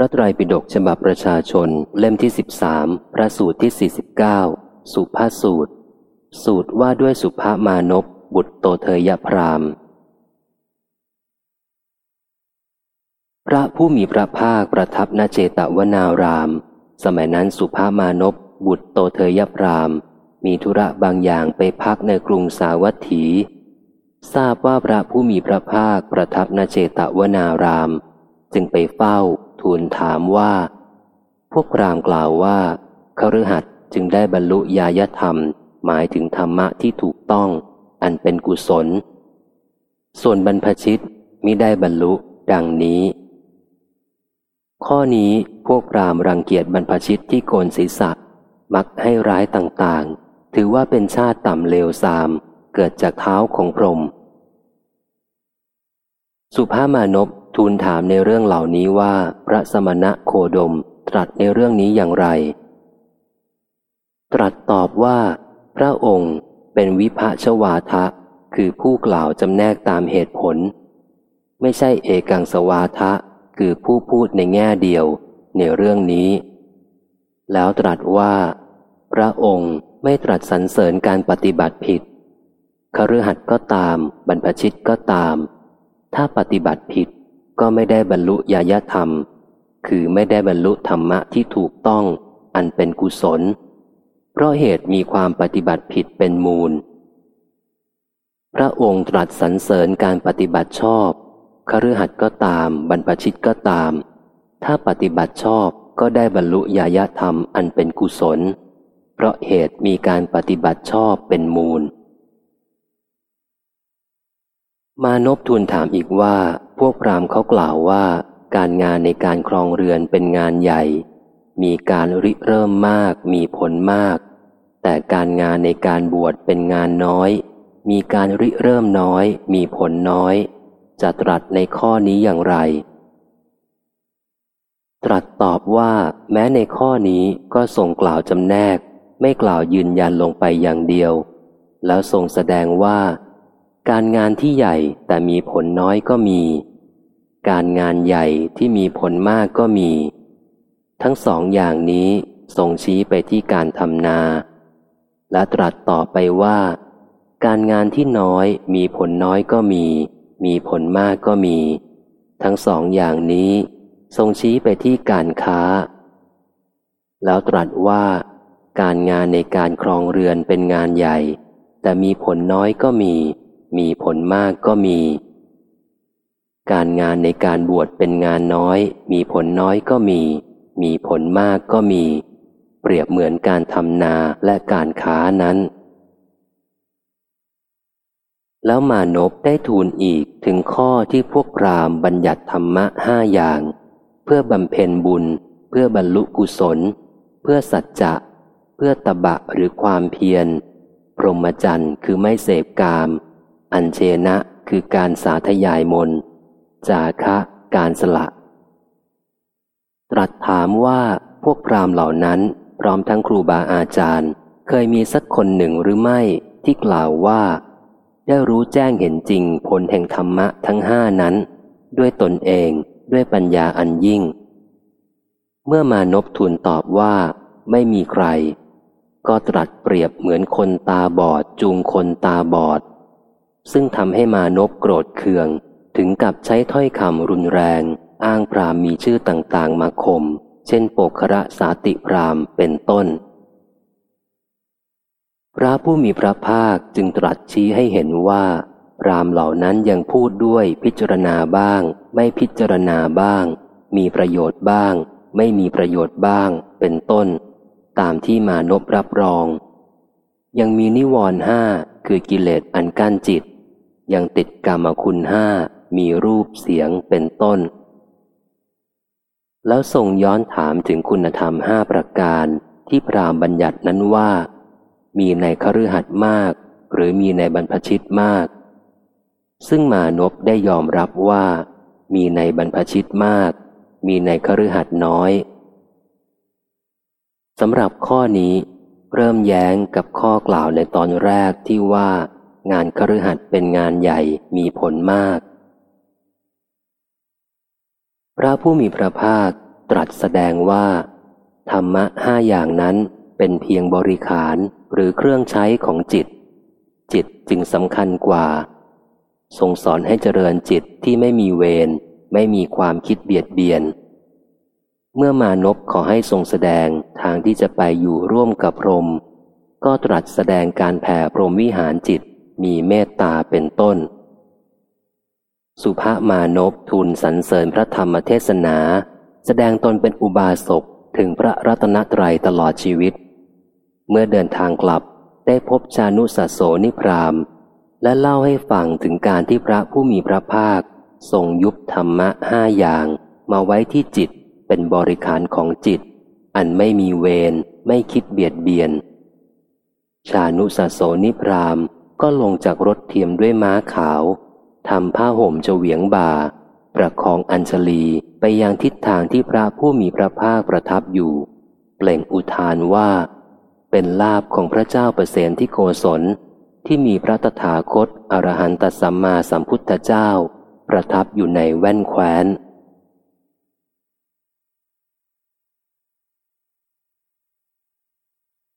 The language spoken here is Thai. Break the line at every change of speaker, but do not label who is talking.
พระไตรปิฎกฉบับประชาชนเล่มที่สิบสามพระสูตรที่สี่สิบเก้าสุภาสูตร สูตรว่าด้วยสุภามานพบุตรโตเทยพราม พระผู้มีพระภาคประทับณเจตวนาราม สมัยนั้นสุภามานพบุตรโตเทยพราม มีธุระบางอย่างไปพักในกรุงสาวัตถี ทราบว่าพระผู้มีพระภาคประทับณเจตวนาราม จึงไปเฝ้า ทูลถามว่า พวกพรามกล่าวว่าคฤหัสจึงได้บรรลุญาญธรรม หมายถึงธรรมะที่ถูกต้อง อันเป็นกุศล ส่วนบรรพชิตมิได้บรรลุดังนี้ ข้อนี้พวกพรามรังเกียจบรรพชิตที่โกนศีรษะ มักให้ร้ายต่างๆ ถือว่าเป็นชาติต่ำเลวทราม เกิดจากเท้าของพรหมสุภามานพ ทูลถามในเรื่องเหล่านี้ว่าพระสมณะโคดมตรัสในเรื่องนี้อย่างไร ตรัสตอบว่า พระองค์เป็นวิภะชวาทะ คือผู้กล่าวจำแนกตามเหตุผล ไม่ใช่เอกังสวาทะ คือผู้พูดในแง่เดียวในเรื่องนี้ แล้วตรัสว่า พระองค์ไม่ตรัสสรรเสริญการปฏิบัติผิดคฤหัสถ์ก็ตาม บรรพชิตก็ตาม ถ้าปฏิบัติผิด ก็ไม่ได้บรรลุญาญธรรม คือไม่ได้บรรลุธรรมะที่ถูกต้อง อันเป็นกุศล เพราะเหตุมีความปฏิบัติผิดเป็นมูล พระองค์ตรัสสรรเสริญการปฏิบัติชอบคฤหัสถ์ก็ตาม บรรพชิตก็ตาม ถ้าปฏิบัติชอบก็ได้บรรลุญาญธรรมอันเป็นกุศล เพราะเหตุมีการปฏิบัติชอบเป็นมูล มานพทูลถามอีกว่า พวกพรามเขากล่าวว่า การงานในการครองเรือนเป็นงานใหญ่ มีการริเริ่มมาก มีผลมาก แต่การงานในการบวชเป็นงานน้อย มีการริเริ่มน้อย มีผลน้อย จะตรัสในข้อนี้อย่างไร ตรัสตอบว่าแม้ในข้อนี้ก็ทรงกล่าวจำแนก ไม่กล่าวยืนยันลงไปอย่างเดียว แล้วทรงแสดงว่า การงานที่ใหญ่แต่มีผลน้อยก็มี การงานใหญ่ที่มีผลมากก็มี ทั้งสองอย่างนี้ส่งชี้ไปที่การทำนา และตรัสต่อไปว่า การงานที่น้อยมีผลน้อยก็มี มีผลมากก็มี ทั้งสองอย่างนี้ทรงชี้ไปที่การค้า แล้วตรัสว่า การงานในการครองเรือนเป็นงานใหญ่ แต่มีผลน้อยก็มี มีผลมากก็มี การงานในการบวชเป็นงานน้อย มีผลน้อยก็มี มีผลมากก็มี เปรียบเหมือนการทำนาและการค้านั้น แล้วมานพได้ทูลอีกถึงข้อที่พวกพรามบัญญัติธรรมะห้าอย่าง เพื่อบำเพ็ญบุญ เพื่อบรรลุกุศล เพื่อสัจจะเพื่อตบะหรือความเพียรพรหมจรรย์คือไม่เสพกาม อัญเชนะคือการสาธยายมน จาคะการสละ ตรัสถามว่าพวกพรามเหล่านั้น พร้อมทั้งครูบาอาจารย์ เคยมีสักคนหนึ่งหรือไม่ที่กล่าวว่า ได้รู้แจ้งเห็นจริงผลแห่งธรรมะทั้งห้านั้น ด้วยตนเองด้วยปัญญาอันยิ่ง เมื่อมานพทูลตอบว่า ไม่มีใคร ก็ตรัสเปรียบเหมือนคนตาบอดจูงคนตาบอด ซึ่งทำให้มานพโกรธเคือง ถึงกับใช้ถ้อยคำรุนแรง อ้างพรามมีชื่อต่างๆ มาข่มเช่นโปกระสาติพรามเป็นต้น พระผู้มีพระภาคจึงตรัสชี้ให้เห็นว่า พรามเหล่านั้นยังพูดด้วยพิจารณาบ้าง ไม่พิจารณาบ้าง มีประโยชน์บ้าง ไม่มีประโยชน์บ้าง เป็นต้น ตามที่มานบรับรอง ยังมีนิวรณ์ห้า คือกิเลสอันกั้นจิต ยังติดกรรมคุณห้ามีรูปเสียงเป็นต้น แล้วส่งย้อนถามถึงคุณธรรมห้าประการที่พรามบัญญัตินั้นว่า มีในคฤหัสถ์มาก หรือมีในบรรพชิตมาก ซึ่งมานพได้ยอมรับว่า มีในบรรพชิตมาก มีในคฤหัสถ์น้อยสำหรับข้อนี้ เริ่มแย้งกับข้อกล่าวในตอนแรกที่ว่า งานคฤหัสถ์เป็นงานใหญ่มีผลมาก พระผู้มีพระภาคตรัสแสดงว่า ธรรมะห้าอย่างนั้นเป็นเพียงบริขารหรือเครื่องใช้ของจิต จิตจึงสำคัญกว่า ทรงสอนให้เจริญจิตที่ไม่มีเวรไม่มีความคิดเบียดเบียน เมื่อมานพขอให้ทรงแสดงทางที่จะไปอยู่ร่วมกับพรหมก็ตรัสแสดงการแผ่พรหมวิหารจิตมีเมตตาเป็นต้น สุภามานพทูลสรรเสริญพระธรรมเทศนา แสดงตนเป็นอุบาสกถึงพระรัตนตรัยตลอดชีวิต เมื่อเดินทางกลับได้พบชานุสโสนิพรามและเล่าให้ฟังถึงการที่พระผู้มีพระภาค ทรงยุบธรรมะห้าอย่างมาไว้ที่จิต เป็นบริขารของจิต อันไม่มีเวรไม่คิดเบียดเบียน ชานุสโสนิพรามก็ลงจากรถเทียมด้วยม้าขาวทำผ้าห่มเฉวียงบ่า ประคองอัญชลีไปยังทิศทางที่พระผู้มีพระภาคประทับอยู่ เปล่งอุทานว่า เป็นลาบของพระเจ้าเปรเสนที่โกศลที่มีพระตถาคตอรหันตสัมมาสัมพุทธเจ้า ประทับอยู่ในแว่นแคว้น